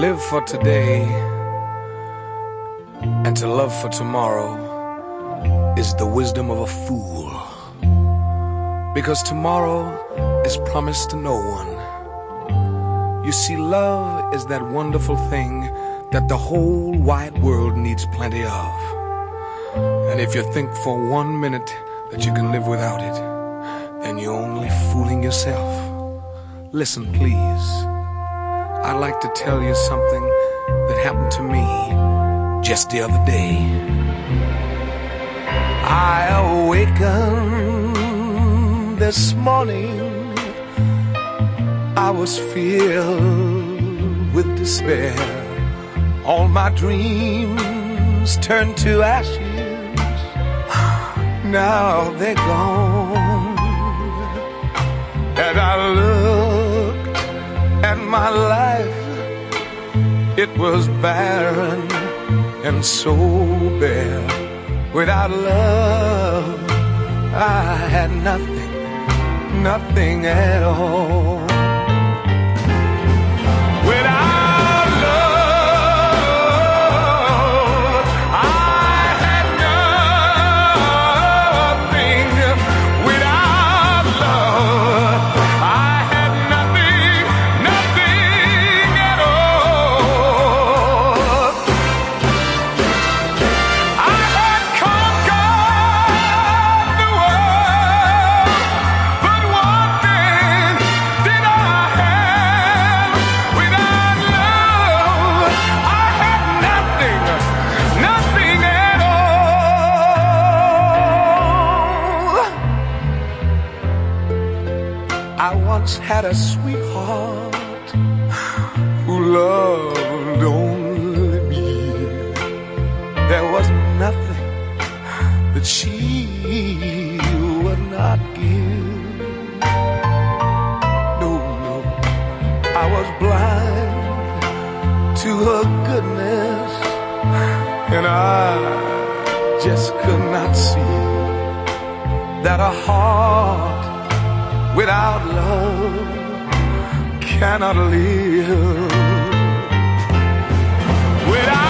live for today and to love for tomorrow is the wisdom of a fool. Because tomorrow is promised to no one. You see, love is that wonderful thing that the whole wide world needs plenty of. And if you think for one minute that you can live without it, then you're only fooling yourself. Listen, please. I'd like to tell you something that happened to me just the other day. I awakened this morning. I was filled with despair. All my dreams turned to ashes. Now they're gone. And I looked at my life. It was barren and so bare. Without love, I had nothing, nothing at all. Once had a sweetheart who loved only me. There was nothing that she would not give. No, no, I was blind to her goodness, and I just could not see that a heart without love cannot live. Without